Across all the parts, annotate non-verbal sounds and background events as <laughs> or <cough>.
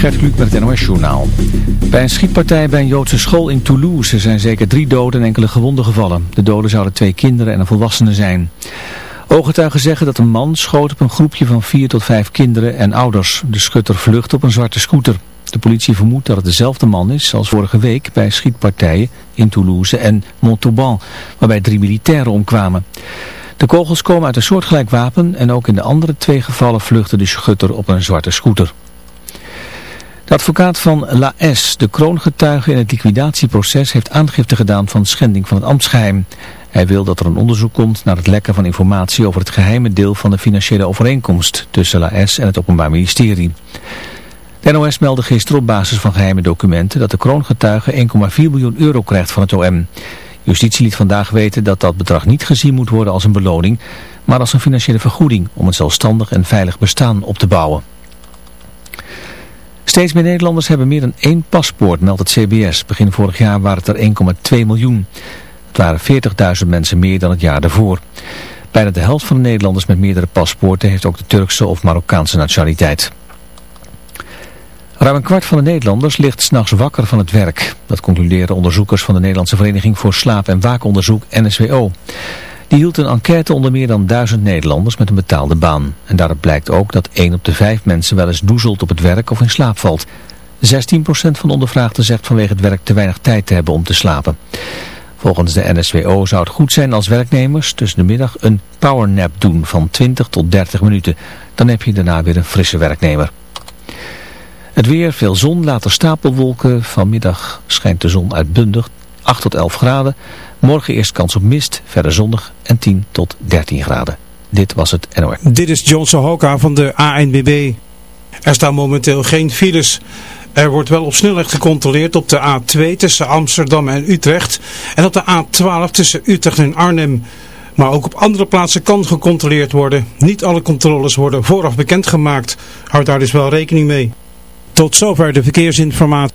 Gert Kluk met het NOS Journaal. Bij een schietpartij bij een Joodse school in Toulouse zijn zeker drie doden en enkele gewonden gevallen. De doden zouden twee kinderen en een volwassene zijn. Ooggetuigen zeggen dat een man schoot op een groepje van vier tot vijf kinderen en ouders. De schutter vlucht op een zwarte scooter. De politie vermoedt dat het dezelfde man is als vorige week bij schietpartijen in Toulouse en Montauban, waarbij drie militairen omkwamen. De kogels komen uit een soortgelijk wapen en ook in de andere twee gevallen vluchtte de schutter op een zwarte scooter. De advocaat van La S, de kroongetuige in het liquidatieproces, heeft aangifte gedaan van schending van het ambtsgeheim. Hij wil dat er een onderzoek komt naar het lekken van informatie over het geheime deel van de financiële overeenkomst tussen La S en het Openbaar Ministerie. De NOS meldde gisteren op basis van geheime documenten dat de kroongetuige 1,4 miljoen euro krijgt van het OM. Justitie liet vandaag weten dat dat bedrag niet gezien moet worden als een beloning, maar als een financiële vergoeding om een zelfstandig en veilig bestaan op te bouwen. Steeds meer Nederlanders hebben meer dan één paspoort, meldt het CBS. Begin vorig jaar waren het er 1,2 miljoen. Het waren 40.000 mensen meer dan het jaar daarvoor. Bijna de helft van de Nederlanders met meerdere paspoorten heeft ook de Turkse of Marokkaanse nationaliteit. Ruim een kwart van de Nederlanders ligt s'nachts wakker van het werk. Dat concluderen onderzoekers van de Nederlandse Vereniging voor Slaap- en Waakonderzoek NSWO. Die hield een enquête onder meer dan duizend Nederlanders met een betaalde baan. En daaruit blijkt ook dat 1 op de 5 mensen wel eens doezelt op het werk of in slaap valt. 16% van de ondervraagden zegt vanwege het werk te weinig tijd te hebben om te slapen. Volgens de NSWO zou het goed zijn als werknemers tussen de middag een powernap doen van 20 tot 30 minuten. Dan heb je daarna weer een frisse werknemer. Het weer, veel zon, later stapelwolken. Vanmiddag schijnt de zon uitbundig. 8 tot 11 graden. Morgen eerst kans op mist, verder zonnig en 10 tot 13 graden. Dit was het NOR. Dit is John Sohoka van de ANWB. Er staan momenteel geen files. Er wordt wel op snelheid gecontroleerd op de A2 tussen Amsterdam en Utrecht. En op de A12 tussen Utrecht en Arnhem. Maar ook op andere plaatsen kan gecontroleerd worden. Niet alle controles worden vooraf bekendgemaakt. Houd daar dus wel rekening mee. Tot zover de verkeersinformatie.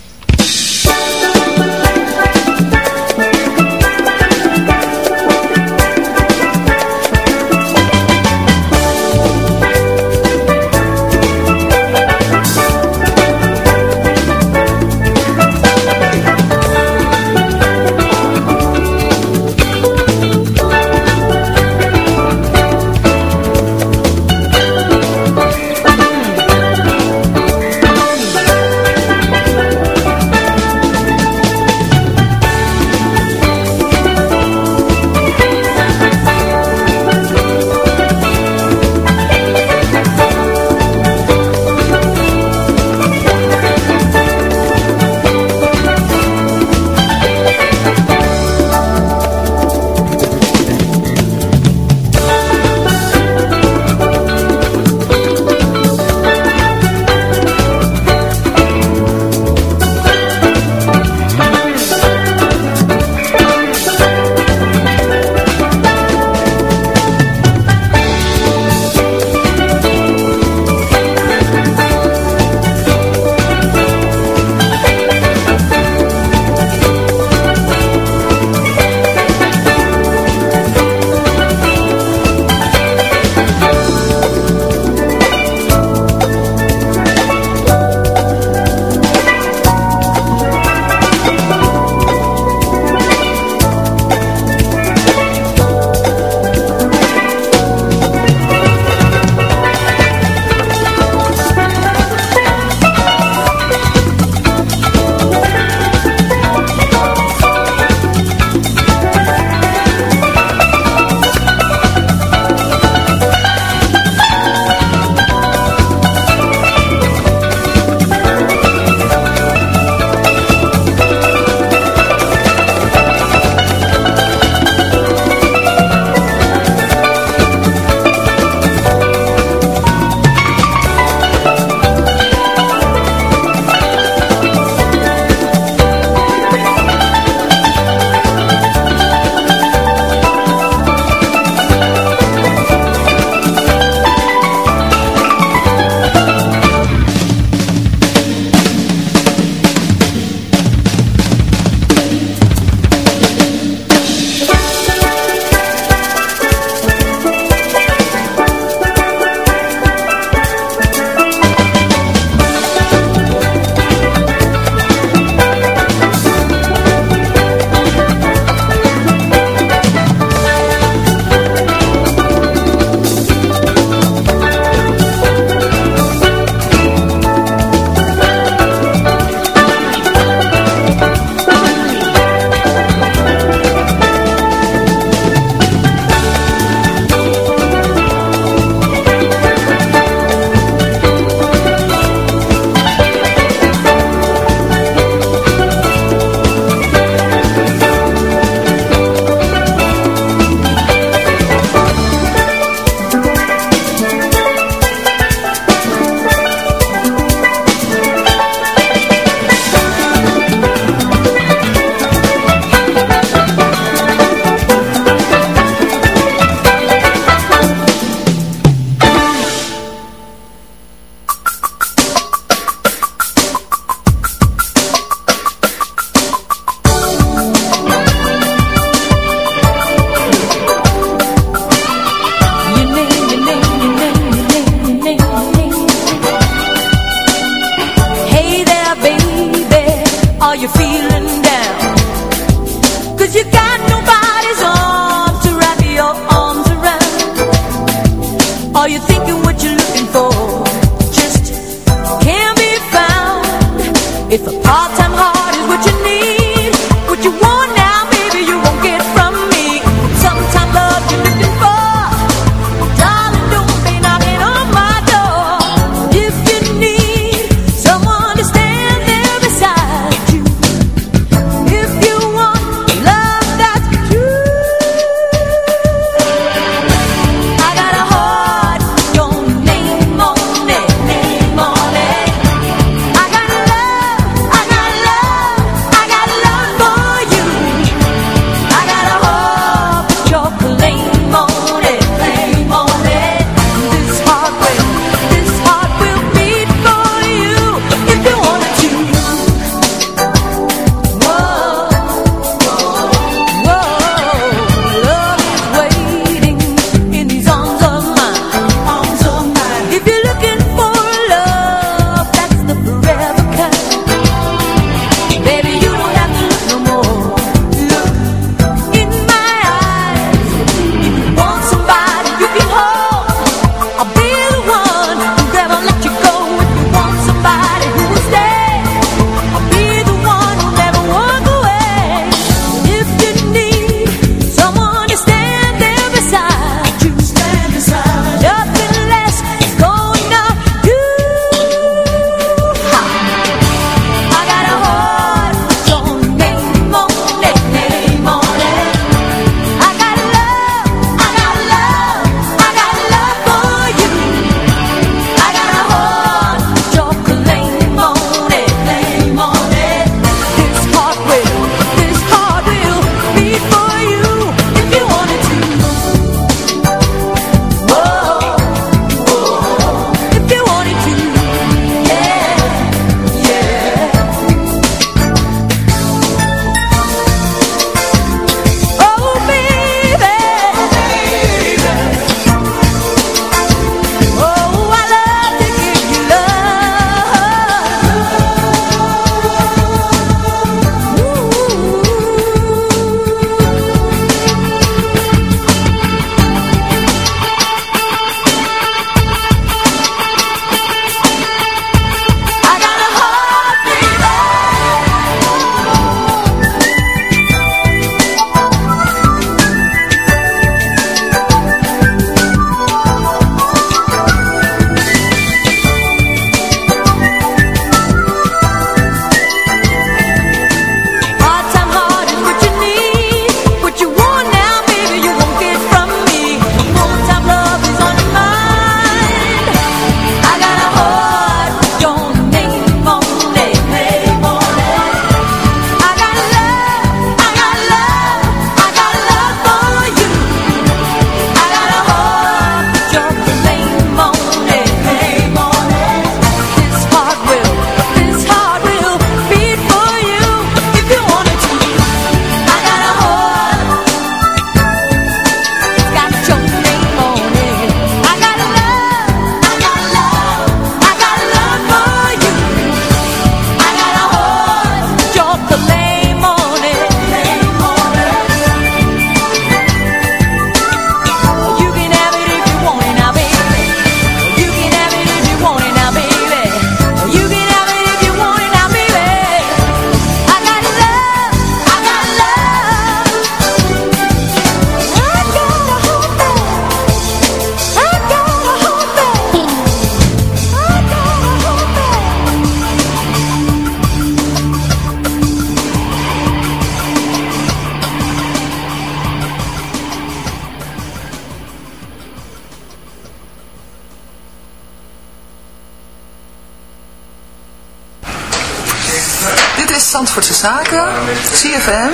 CFM.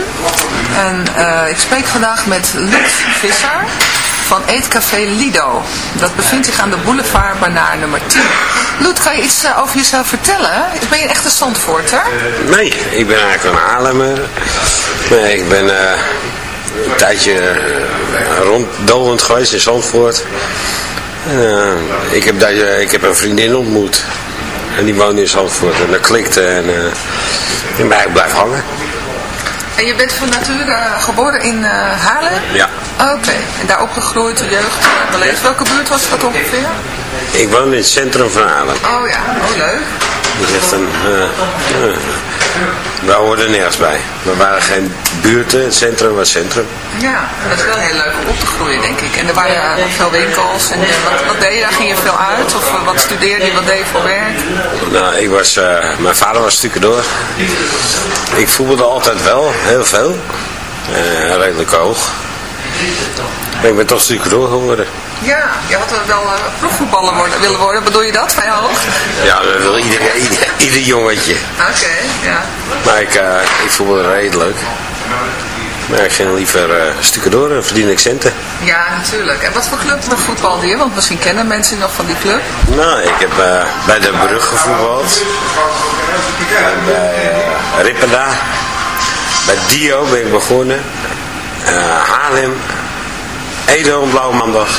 En eh, ik spreek vandaag met Loet Visser van Eetcafé Lido. Dat bevindt zich aan de boulevard Banaar nummer 10. Loet, kan je iets eh, over jezelf vertellen? Ben je een echte standvoorter? Nee, ik ben eigenlijk een Haarlemmer. Nee, ik ben eh, een tijdje ronddolend geweest in Zandvoort. Ik, heb daar, ik heb een vriendin ontmoet. En die woonde in Zandvoort. En dat klikte en, en ik blijft hangen. En je bent van nature eh, geboren in eh, Haarlem? Ja. Oké. En daar opgegroeid, de jeugd beleefd. Welke buurt was dat ongeveer? Ik woon in het centrum van Haarlem. Oh ja, oh leuk. Dat is een, eh, wij hoorden nergens bij. We waren geen buurten, het centrum was centrum. Ja, dat is wel heel leuk om op te groeien, denk ik. En er waren veel winkels. En eh, wat, wat deed je daar? Ging je veel uit? Of eh, wat studeerde je? Wat deed je voor werk? Nou, ik was, eh, mijn vader was door. Ik voetbalde altijd wel, heel veel. Eh, redelijk hoog. Maar ik ben toch door geworden. Ja, je had wel eh, profvoetballer worden, willen worden. Bedoel je dat, vrij hoog? Ja, dat wil ieder, <laughs> ieder, ieder jongetje. Oké, ja. Maar ik, eh ik voetbalde redelijk. Maar ik ging liever eh stukken door en verdien ik centen. Ja, natuurlijk. En wat voor club voetbalde je? Want misschien kennen mensen nog van die club. Nou, ik heb bij de Brug gevoetbald. En bij eh, Rippenda. Bij Dio ben ik begonnen. Haarlem. Edo Blauwe Maandag.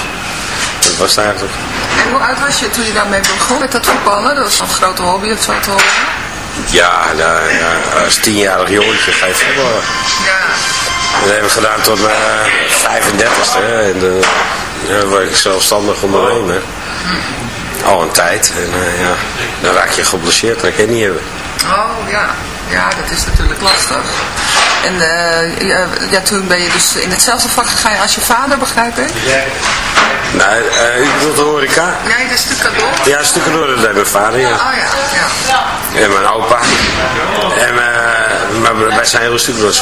Was het eigenlijk. En hoe oud was je toen je daarmee begon met dat voetballen? Dat was een grote hobby, het zo te horen. Ja, nou, ja als tienjarig jongetje ga je voetballen. Ja. Dat heb ik gedaan tot mijn 35ste. En dan ja, word ik zelfstandig ondernemer. Al een tijd. En eh, ja, dan raak je geblesseerd. Dat kan je niet hebben. Oh ja, ja, dat is natuurlijk lastig. En eh, ja, ja, toen ben je dus in hetzelfde vak gegaan als je vader, begrijp ik? Nou, eh, u bedoelt de horeca? Nee, dat is natuurlijk cadeau. Ja, stukken door, dat deed mijn vader, ja. Oh ja, ja. En mijn opa. En mijn, maar wij zijn heel stukken door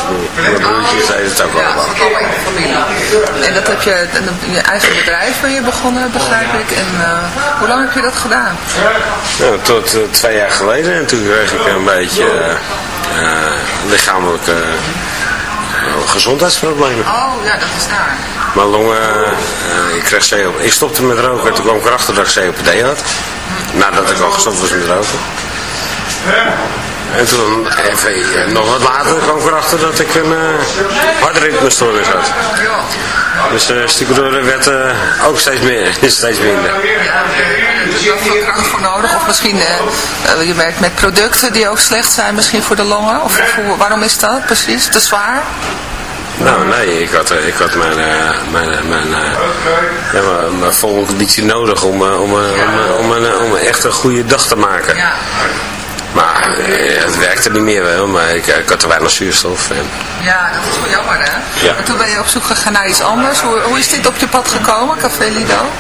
Mijn broertjes deden het ook allemaal. En dat heb je in je eigen bedrijf ben je begonnen, begrijp ik. En eh, hoe lang heb je dat gedaan? Nou, tot eh, twee jaar geleden. En toen kreeg ik een beetje eh, lichamelijke gezondheidsproblemen. Oh ja, dat is daar. Mijn longen, ik kreeg COPD. Ik stopte met roken en toen kwam ik erachter dat ik COPD had. Nadat ik al gestopt was met roken. En toen, even, eh, nog wat later, kwam ik erachter dat ik een uh, hartritmestoornis had. Dus uh, stukken werd eh, ook steeds, meer, steeds minder. Ja, er is wel veel kracht voor nodig. Of misschien, eh, eh, je werkt met producten die ook slecht zijn, misschien voor de longen. Of, waarom is dat precies? Te zwaar? Nou, nee, ik had, eh, ik had mijn, eh, mijn, eh, mijn, eh, ja, mijn, volle conditie nodig om, eh, om, eh, om, eh, om, een, eh, om een echt een goede dag te maken. Maar eh, het werkte niet meer wel, maar ik, ik had te weinig zuurstof. En, Ja, dat is wel jammer hè. Ja. Maar toen ben je op zoek gegaan naar iets anders. Hoe, hoe is dit op je pad gekomen, Café Lido?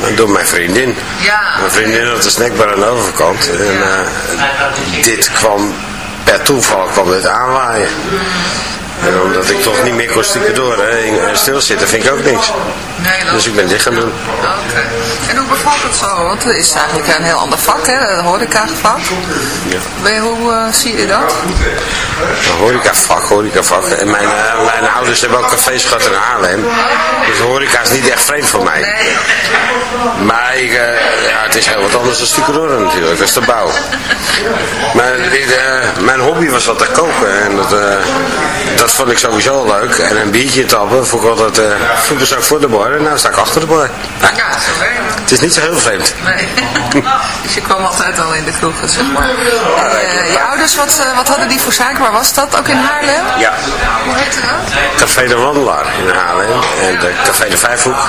maar door mijn vriendin. Ja. Mijn vriendin had een snackbar aan de overkant. En eh, dit kwam, per toeval kwam dit aanwaaien. En omdat ik toch niet meer kon stikken door, hè, en stilzitten vind ik ook niks. Nee, dat Dus ik ben dit gaan doen. Oké. En hoe bevalt het zo? Want het is eigenlijk een heel ander vak, hè? Een horecavak. Ja. Je- Hoe eh, zie je dat? Een horecavak, horecavak. En mijn, eh, mijn ouders hebben ook cafés gehad in Haarlem. Dus horeca is niet echt vreemd voor mij. Nee. Maar ik, eh, ja, het is heel wat anders dan stukken natuurlijk. Dat is de bouw. Maar dit, mijn hobby was altijd koken. En dat, eh, dat vond ik sowieso leuk. En een biertje tappen vond ik altijd... eh vroeger zat ik voor de bar en nu sta ik achter de bar. Ja, Ja, het. het is niet zo heel vreemd. Nee. <laughs> dus je kwam altijd al in de kroegen, zeg maar. En, eh, je ouders, wat, eh, wat hadden die voor zaken? Waar was dat? Ook in Haarlem? Ja. Hoe heette dat? Café de Wandelaar in Haarlem en de Café de Vijfhoek.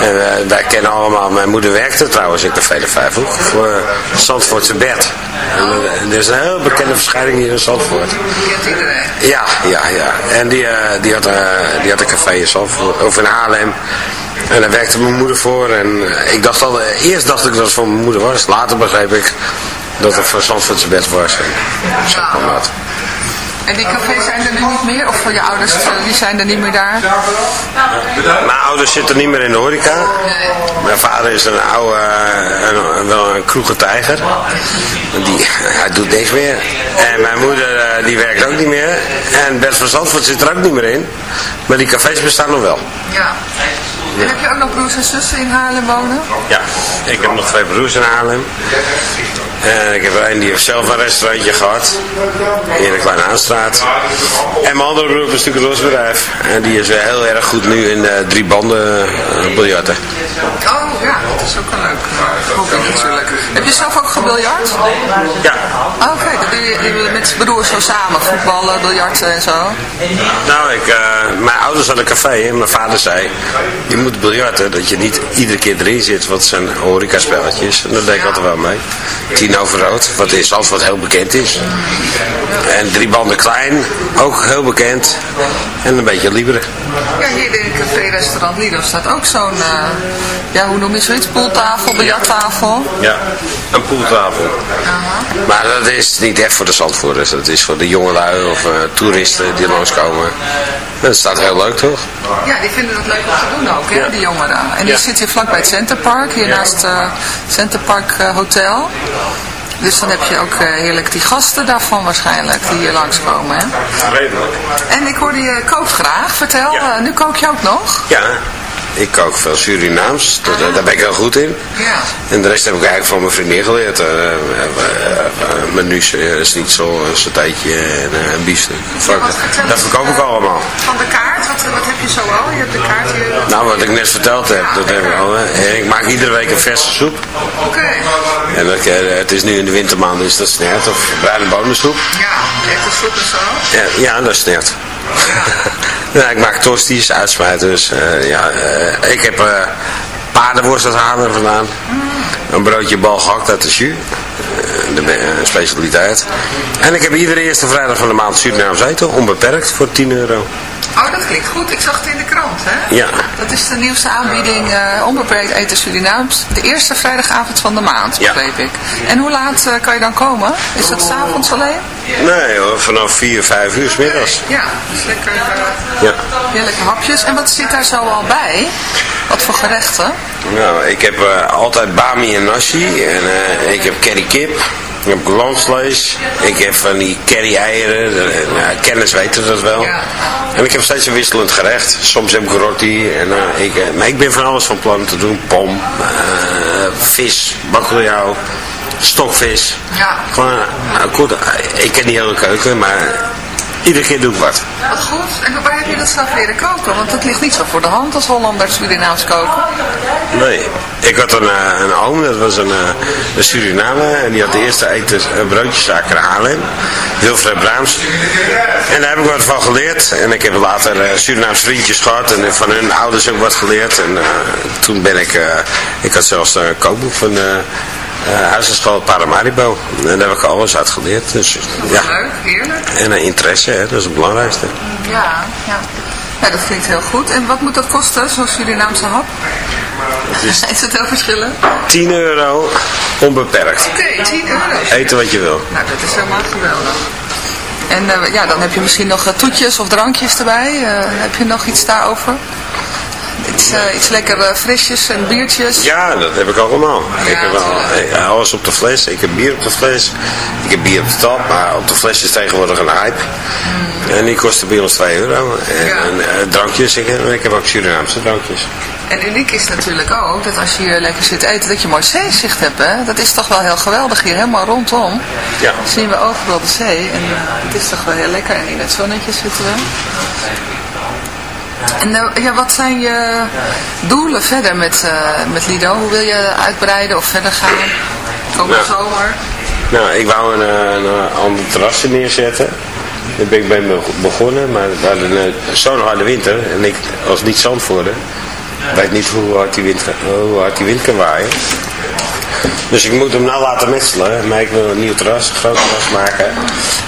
En eh, wij kennen allemaal, mijn moeder werkte trouwens in Café de Vijfhoek voor Zandvoortse Bert. En, eh, er is een heel bekende verschijning hier in Zandvoort. Ja, ja, ja. En die, eh, die, had, eh, die had een café in of in Haarlem. En daar werkte mijn moeder voor. En eh, ik dacht al, eerst dacht ik dat het voor mijn moeder was. Later begreep ik dat het voor Zandvoortse Bert was. En zo kwam dat. En die cafés zijn er nu niet meer? Of je ouders, die zijn er niet meer daar? Mijn ouders zitten niet meer in de horeca. Mijn vader is een oude, eh, een, wel een kroegentijger. Die, <laughs> hij doet niks meer. En mijn moeder eh, die werkt ook niet meer. En Bert van Zandvoort zit er ook niet meer in. Maar die cafés bestaan nog wel. Ja. En heb je ook nog broers en zussen in Haarlem wonen? Ja, ik heb nog twee broers in Haarlem. En ik heb er een die heeft zelf een restaurantje gehad. In de Kleine Aanstraat. En mijn andere broer heeft een stuk losbedrijf. En die is heel erg goed nu in eh, drie banden uh, biljarten. Oh ja, dat is ook een leuk eh, hobby natuurlijk. Heb je zelf ook gebiljart? Ja, Oké, dan doe je met je broers zo samen, voetballen, biljarten en zo. Nou, ik, eh, mijn ouders hadden een café en mijn vader zei, je moet biljarten, dat je niet iedere keer erin zit, want het zijn horecaspelletjes. En daar deed ik altijd wel mee. 10 Vino Rood, wat in Zandvoort heel bekend is. En drie banden klein, ook heel bekend. En een beetje libre. Ja, hier in het café-restaurant Lido staat ook zo'n, eh, ja, hoe noem je zoiets? Poeltafel, biljarttafel. Ja, een poeltafel. Maar dat is niet echt voor de Zandvoorters. Dat is voor de jongelui of eh, toeristen die langskomen. Dat staat heel leuk, toch? Ja, die vinden het leuk om te doen ook, hè, Ja. die jongeren. En die Ja. zit hier vlakbij het Centerpark, hier naast het uh, Centerpark eh, Hotel. Dus dan heb je ook eh, heerlijk die gasten daarvan waarschijnlijk, die hier langskomen, hè. Redelijk. En ik hoorde je kookt graag, vertel, Ja. eh, nu kook je ook nog? Ja, ik kook veel Surinaams. Dat, eh, daar ben ik heel goed in. Ja. En de rest heb ik eigenlijk van mijn vriendin geleerd. Uh, uh, uh, menus, uh, schnitzel, een satéetje en uh, een biefstuk. Ja, vertel dat verkoop ik eh, allemaal. Van de kaart, wat, wat heb je zo al? Je hebt de kaart hier. Nou, wat ik net verteld heb, dat heb ik al. hè. En ik maak iedere week een verse soep. Oké. En dat, eh, het is nu in de wintermaanden is dat snert of bruine bonensoep. Ja, echt een soep en zo. Ja, ja dat snert. ja, ik maak tosties, uitsmijters. eh ja, eh, ik heb uh, paardenworst uit Haarlem vandaan. Een broodje bal gehakt uit de jus. Uh, de uh, specialiteit. En ik heb iedere eerste vrijdag van de maand Surinaams eten. Onbeperkt voor 10 euro. Oh, dat klinkt goed. Ik zag het in de krant, hè? Ja. Dat is de nieuwste aanbieding uh, onbeperkt eten Surinaams. De eerste vrijdagavond van de maand, begreep ja. ik. En hoe laat uh, kan je dan komen? Is dat s'avonds alleen? Nee hoor, vanaf 4, 5 uur s middags. Ja, dus lekker, uh, ja. heerlijke hapjes. En wat zit daar zo al bij? Wat voor gerechten? Nou, ik heb altijd bami en nasi. En ik heb curry kip. Ik heb glansvlees. Ik heb van die curry eieren. Nou, kennis weten dat wel. En ik heb steeds een wisselend gerecht. Soms heb ik roti. En, uh, ik, maar ik ben van alles van plan te doen. Pom, vis, bakkeljauw, stokvis. Ja. Gewoon, nou, goed, ik ken die hele keuken, maar iedere keer doe ik wat. Wat goed. En waar heb je dat zelf leren koken? Want het ligt niet zo voor de hand als Hollander Surinaams koken. Nee. Ik had een, uh, een oom, dat was een, uh, een Surinamer. En die had de eerste eten een broodjeszaak in Haarlem. Wilfred Braams. En daar heb ik wat van geleerd. En ik heb later uh, Surinaamse vriendjes gehad. En van hun ouders ook wat geleerd. En toen ben ik... ik had zelfs een kookboek van... Uh, huisartschool Paramaribo. En daar heb ik alles uit geleerd. Dus, ja. Leuk, heerlijk. En uh, interesse, hè, dat is het belangrijkste. Ja, ja. Ja, dat klinkt heel goed. En wat moet dat kosten, zo'n Surinaamse hap? Het is, <laughs> is het heel verschillend? 10 euro, onbeperkt. Oké, okay, 10 euro. Eten wat je wil. Nou, dat is helemaal geweldig. En uh, ja, dan heb je misschien nog toetjes of drankjes erbij. heb je nog iets daarover? Iets, uh, iets lekker uh, frisjes en biertjes. Ja, dat heb ik allemaal. Ja, ik heb al, ja, alles op de fles. Ik heb bier op de fles. Ik heb bier op de tap, maar op de fles is tegenwoordig een hype. Mm. En die kosten bij ons 2 euro. En, ja. en drankjes, ik, ik heb ook Surinaamse drankjes. En uniek is natuurlijk ook dat als je hier lekker zit eten, dat je mooi zeezicht hebt. Hè? Dat is toch wel heel geweldig hier, helemaal rondom. Ja. Zien we overal de zee. En het is toch wel heel lekker. En in het zonnetje zitten we. En uh, ja, wat zijn je doelen verder met, uh, met Lido? Hoe wil je uitbreiden of verder gaan? Komende nou, zomer? Nou, ik wou een, een, een ander terrasje neerzetten. Daar ben ik bij begonnen, maar we hadden zo'n harde winter. En ik als niet zandvoerder weet niet hoe hard die wind, hoe hard die wind kan waaien. Dus ik moet hem nou laten metselen. Maar ik wil een nieuw terras, een groot terras maken.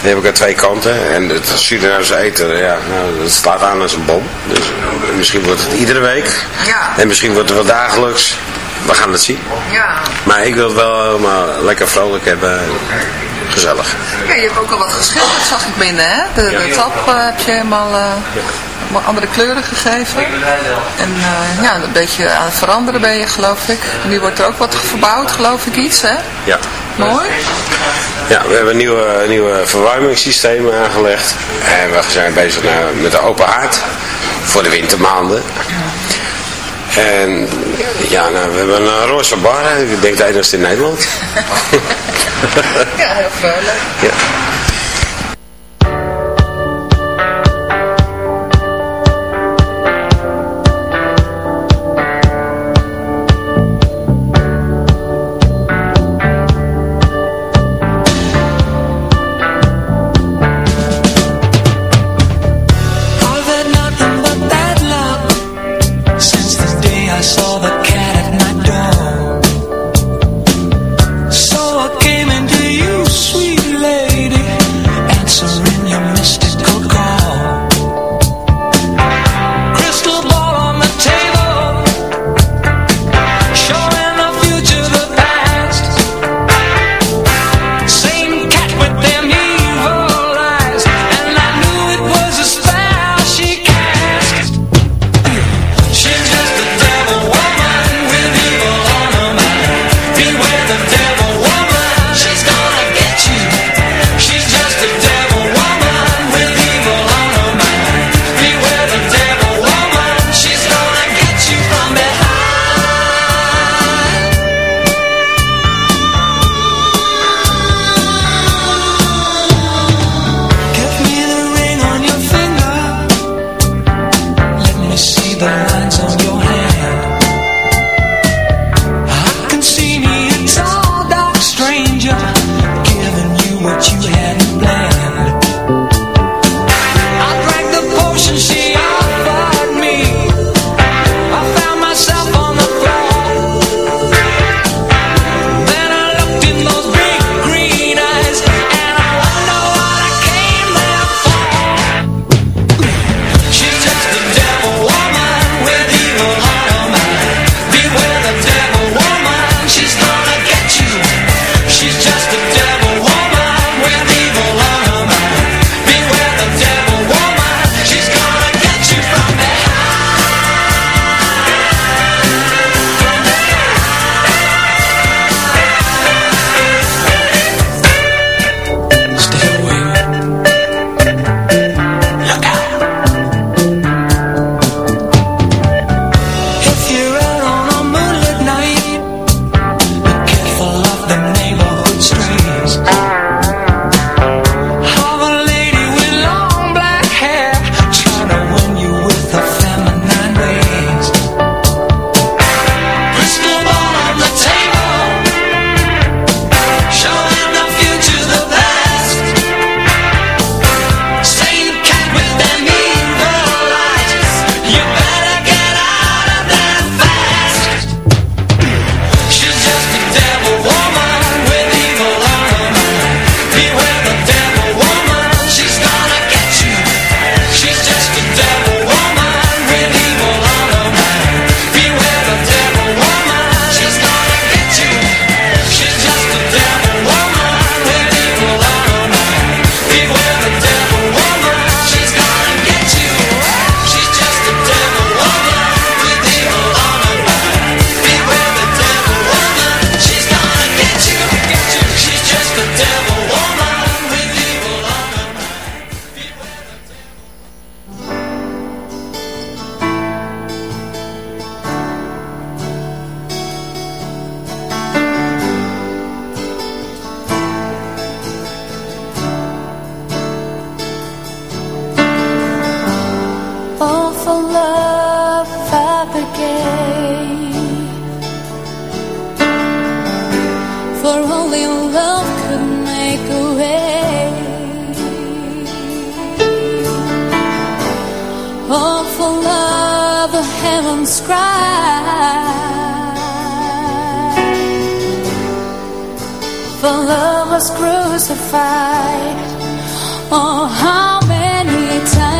Die heb ik aan twee kanten. En het Surinaamse eten, ja, nou, dat slaat aan als een bom. Dus misschien wordt het iedere week. Ja. En misschien wordt het wel dagelijks. We gaan het zien. Ja. Maar ik wil het wel helemaal lekker vrolijk hebben. Gezellig. Ja, je hebt ook al wat geschilderd, zag ik binnen, hè? De, de tap uh, heb je helemaal... Uh, andere kleuren gegeven. En uh, ja, een beetje aan het veranderen ben je, geloof ik. Nu wordt er ook wat verbouwd, geloof ik, iets, hè? Ja. Mooi. Ja, we hebben nieuwe, nieuwe verwarmingssystemen aangelegd. En we zijn bezig met de open haard voor de wintermaanden. En ja, nou, we hebben een roze bar. Ik denk de enigste in Nederland. <laughs> ja, heel vrolijk. Ja. heaven's cry. For love was crucified. Oh, how many times?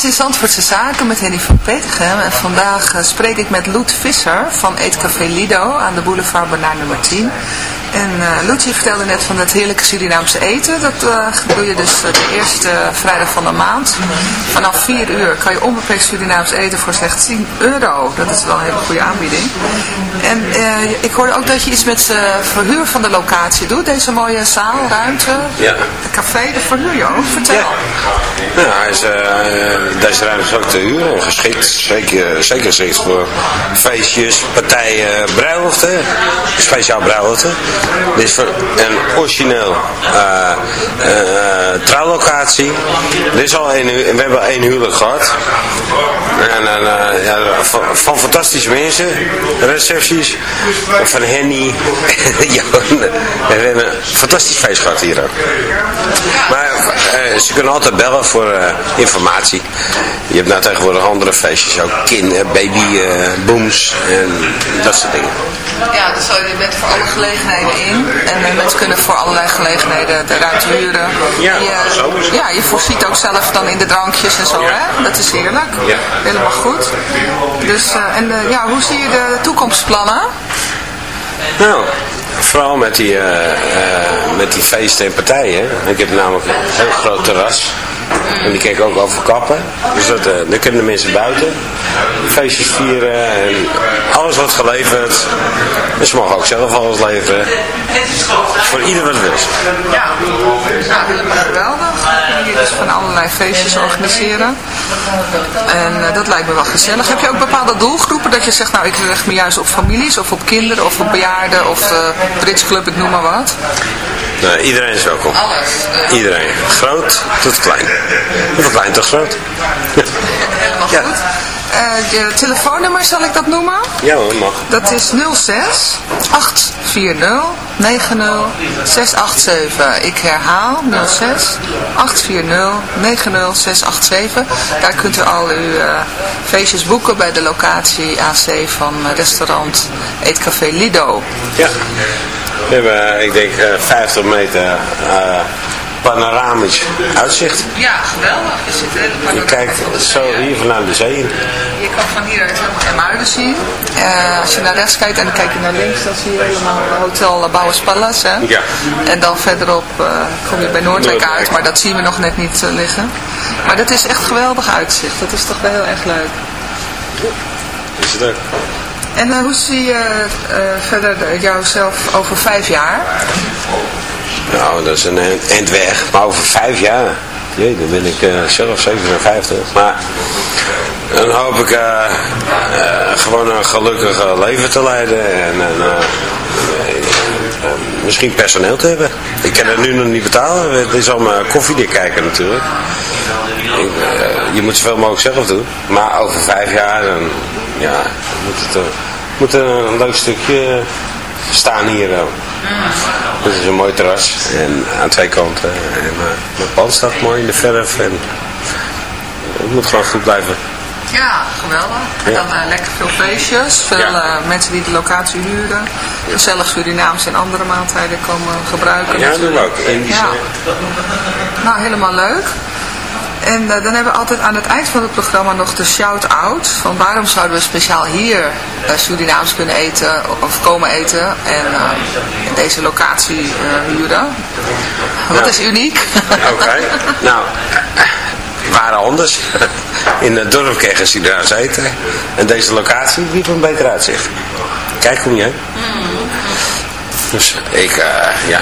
Is in Zandvoortse Zaken met Henny van Petergem. En vandaag eh, spreek ik met Loet Visser van Eetcafé Lido aan de boulevard Bernard nummer 10. En uh, Loet, je vertelde net van het heerlijke Surinaamse eten. Dat eh, doe je dus eh, de eerste vrijdag van de maand. Vanaf 4 uur kan je onbeperkt Surinaams eten voor slechts 10 euro. Dat is wel een hele goede aanbieding. En eh, ik hoorde ook dat je iets met eh, verhuur van de locatie doet. Deze mooie zaal, ruimte, Ja. café, dat verhuur je ook. Vertel. Ja. Nou, is, eh, deze ruimte is ook te huur en geschikt. Zeker, zeker geschikt voor feestjes, partijen, bruiloften. Speciaal bruiloften. Dit is een origineel eh, eh, trouwlocatie. Dit is al hu- we hebben één huwelijk gehad. En, eh, van fantastische mensen. Recepties. Van Henny. <laughs> ja, we hebben een fantastisch feest gehad hier ook. Maar eh, ze kunnen altijd bellen voor eh, informatie. Je hebt nou tegenwoordig andere feestjes, ook kin, eh, baby, eh, booms en dat soort dingen. Ja, dus je bent voor alle gelegenheden in. En mensen kunnen voor allerlei gelegenheden de ruimte huren. Ja, je, zo is het. ja, je voorziet ook zelf dan in de drankjes en zo, Ja. hè? Dat is heerlijk. Ja. Helemaal goed. Dus, en ja, hoe zie je de toekomstplannen? Nou, vooral met die, eh, eh, met die feesten en partijen. Ik heb namelijk een heel groot terras. En die kijk ook over kappen. Dus dat, dan kunnen de mensen buiten feestjes vieren. En alles wordt geleverd. En ze mogen ook zelf alles leveren. Voor ieder wat wil. Ja, nou, helemaal geweldig. Dus van allerlei feestjes organiseren. En eh, dat lijkt me wel gezellig. Heb je ook bepaalde doelgroepen dat je zegt, nou ik richt me juist op families of op kinderen of op bejaarden of de Brits Club, ik noem maar wat. Nou, iedereen is welkom. Alles. Iedereen. Groot tot klein. Of van klein tot groot. Helemaal Ja. goed. Eh, je telefoonnummer, zal ik dat noemen? Ja hoor, mag. Dat is 06 840 90 687. Ik herhaal 06 840 90 687. Daar kunt u al uw eh, feestjes boeken bij de locatie AC van eh, restaurant Eetcafé Lido. Ja. We hebben, ik denk, eh, 50 meter panoramisch uitzicht. Ja, geweldig. Je zit helemaal Je kijkt zo hier vanuit de zee in. Je kan van hieruit helemaal de muiden zien. Eh, als je naar rechts kijkt en dan kijk je naar links, dan zie je helemaal Hotel Bouwers Palace. Hè? Ja. En dan verderop eh, kom je bij Noordwijk uit, maar dat zien we nog net niet eh, liggen. Maar dat is echt geweldig uitzicht. Dat is toch wel heel erg leuk. Is het ook? En hoe zie je verder de- jouzelf over vijf jaar? Nou, dat is een eind- eind weg. Maar over vijf jaar. Jee, dan ben ik eh, zelf 57. Maar dan hoop ik eh, eh, gewoon een gelukkig leven te leiden. En, en misschien personeel te hebben. Ik kan het nu nog niet betalen. Het is allemaal koffiedik kijken natuurlijk. Je moet zoveel mogelijk zelf doen. Maar over vijf jaar dan, ja, moet het moet een leuk stukje staan hier. Dit is een mooi terras en aan twee kanten. En uh, mijn pand staat mooi in de verf. En het moet gewoon goed blijven. Ja, geweldig. En Ja. dan eh, lekker veel feestjes. Veel Ja. eh, mensen die de locatie huren. Gezellig Surinaams en andere maaltijden komen gebruiken. Ja, dat doen we natuurlijk. ook. Ja. Nou, helemaal leuk. En eh, dan hebben we altijd aan het eind van het programma nog de shout-out. Van waarom zouden we speciaal hier eh, Surinaams kunnen eten of komen eten en eh, in deze locatie huren. Wat Ja. is uniek? Oké. <laughs> nou, waren anders. In het dorp kregen ze daar eten. En deze locatie biedt een beter uitzicht. Kijk om je heen. Dus ik, ja,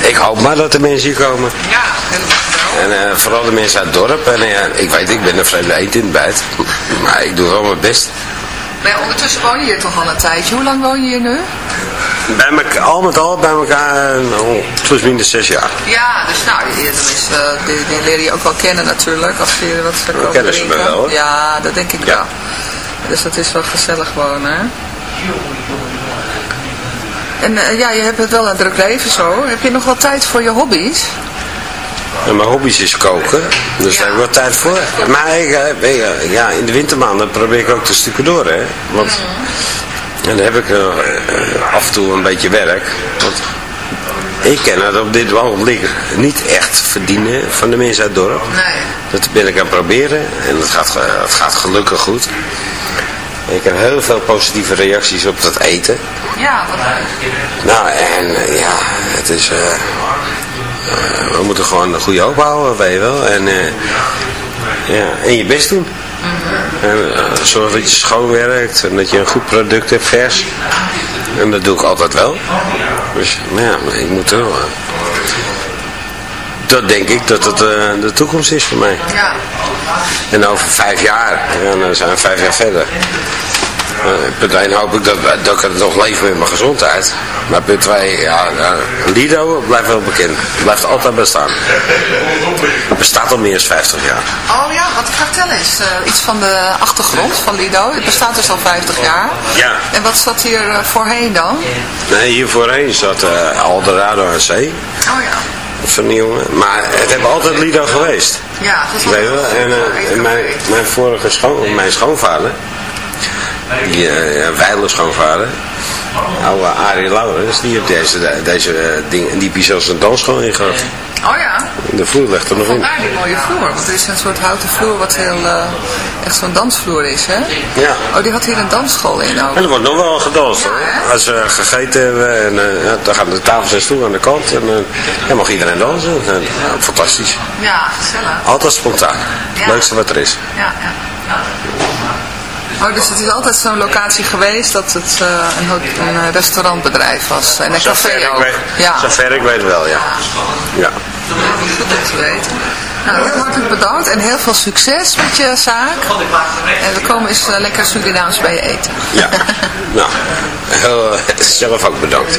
ik hoop maar dat de mensen hier komen. Ja, helemaal geweldig. En eh, vooral de mensen uit het dorp. En eh, ik weet, ik ben een vreemde eend in het bijt. Maar ik doe wel mijn best. Maar ja, ondertussen woon je hier toch al een tijdje. Hoe lang woon je hier nu? Bij elkaar, al met al bij elkaar eh, oh, plus minus zes jaar. Ja, dus nou, die, dus, eh, die, die leer je ook wel kennen natuurlijk, als je wat kennen ze me wel, hoor. Ja, dat denk ik Ja. wel. Dus dat is wel gezellig wonen, hè? En ja, je hebt het wel een druk leven zo. Heb je nog wel tijd voor je hobby's? En mijn hobby's is koken, dus Ja. daar heb ik wel tijd voor. Maar ik, ik, ja, in de wintermaanden probeer ik ook te stukken door, hè. Want en dan heb ik eh, eh, af en toe een beetje werk. Want ik ken het op dit ogenblik niet echt verdienen van de mensen uit het dorp. Nee. Dat ben ik aan het proberen en het gaat, eh, het gaat gelukkig goed. Ik heb heel veel positieve reacties op dat eten. Ja, wat leuk. Nou, en ja, het is... we moeten gewoon een goede hoop houden, weet je wel. En, eh, ja, en je best doen. En, eh, zorg dat je schoon werkt en dat je een goed product hebt, vers. En dat doe ik altijd wel. Dus nou ja, ik moet er wel. eh, Dat denk ik dat het de toekomst is voor mij. En over vijf jaar, ja, dan zijn we vijf jaar verder. Eh, punt 1 hoop ik dat, dat ik het nog leef met mijn gezondheid. Maar punt 2, ja, Lido blijft wel bekend. Blijft altijd bestaan. Het bestaat al meer dan 50 jaar. Oh ja, wat ik ga vertellen is eh, iets van de achtergrond van Lido. Het bestaat dus al 50 jaar. Ja. En wat zat hier eh, voorheen dan? Nee, hier voorheen zat Eldorado aan Zee. Oh ja. Vernieuwen. Maar het hebben altijd Lido geweest. Ja, dat is wel? En, en mijn, mijn vorige schoon, mijn schoonvader, die uh, Weiler schoonvader, oude Arie Laurens, die heeft deze, deze eh, ding, die heeft zelfs een dansschool ingehad. Oh ja. De vloer ligt er nog in. Vandaar die mooie vloer. Want er is een soort houten vloer wat heel, eh, echt zo'n dansvloer is, hè? Ja. Oh, die had hier een dansschool in ook. En er wordt nog wel gedanst hoor. Als we gegeten hebben, en, eh, ja, dan gaan de tafels en stoelen aan de kant en eh, dan mag iedereen dansen. En, ja, fantastisch. Ja, gezellig. Altijd spontaan. Ja. Leukste wat er is. Ja, ja. Oh, dus het is altijd zo'n locatie geweest dat het eh, een, een eh, restaurantbedrijf was. En een café ook. weet, Ja. zover ik weet wel, ja. ja. Goed om te weten. Nou, heel hartelijk bedankt en heel veel succes met je zaak. En we komen eens eh, lekker Surinaams bij je eten. Ja. <laughs> nou, heel, <laughs> zelf ook bedankt.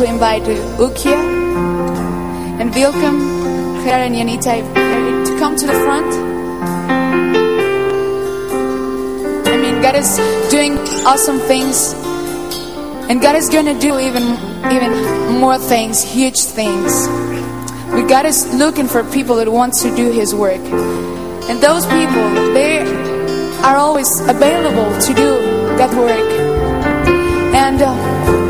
To invite Ukia and Vilcom, Gerard and Yanita to come to the front. I mean, God is doing awesome things. And God is going to do even, even more things, huge things. But God is looking for people that want to do His work. And those people, they are always available to do that work. And uh,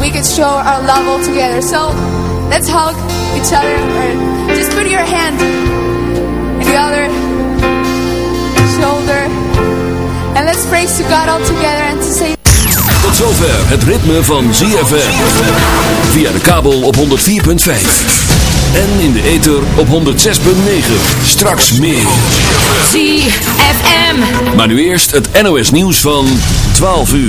we could show our love all together. So let's hug each other or just put your hand in the other shoulder and let's praise to God all together and to say Tot zover het ritme van ZFM. Via de kabel op 104.5. En in de ether op 106.9. Straks meer. ZFM. Maar nu eerst het NOS nieuws van 12 uur.